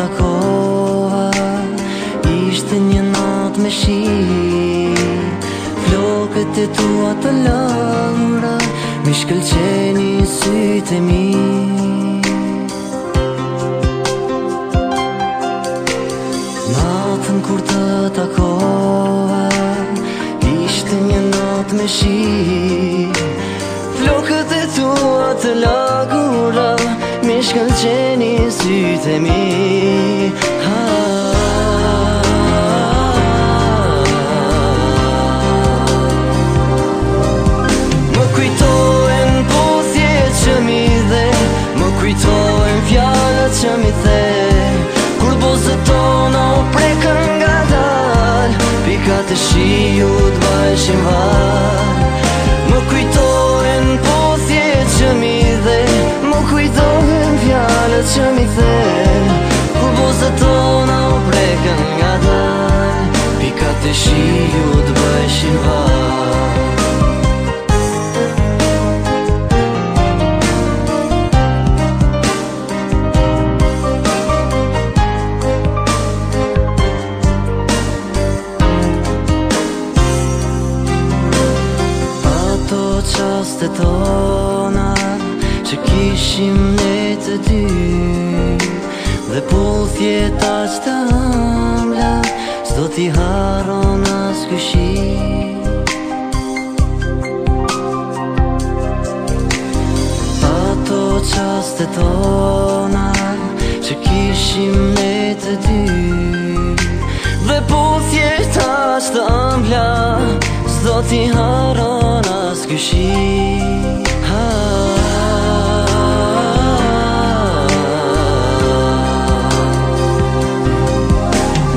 takova Ishte një nat me shi Flokët e tua të lëmra Mi shkëlqeni sytë e mi Natën kur të takova Ishte një nat me shi Flokët e tua të lëmra shkëllë qeni sytë mi Më kujtojnë posjet që mi dhe Më kujtojnë fjallët që mi the Kur bozë tona o prekën nga dal Pikat e shiju të bajshin val Ato qaste tona, që kishim me të dy Dhe puthjet ashtë të ambla, sdo ti haron as këshim Ato qaste tona, që kishim me të dy Dhe puthjet ashtë të ambla, sdo ti haron gëshi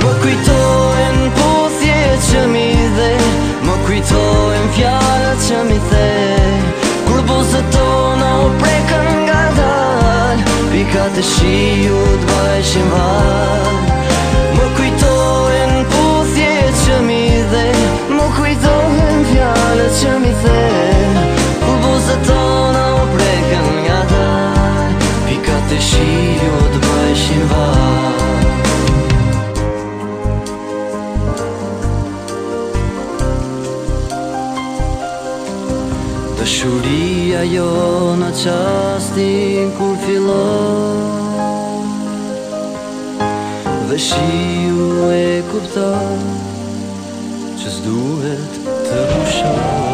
Më kujtojnë po që mi dhe Më kujtojnë fjarët që mi the Kur po zë tonë u prekën nga dalë Pika të shiju të bajshin valë dashuria jo në qastin kur fillon Dhe shiu e kupton që s'duhet të rushon